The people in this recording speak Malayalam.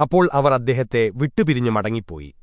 അപ്പോൾ അവർ അദ്ദേഹത്തെ വിട്ടുപിരിഞ്ഞു മടങ്ങിപ്പോയി.